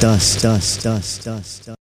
Dust, dust, dust, dust, dust.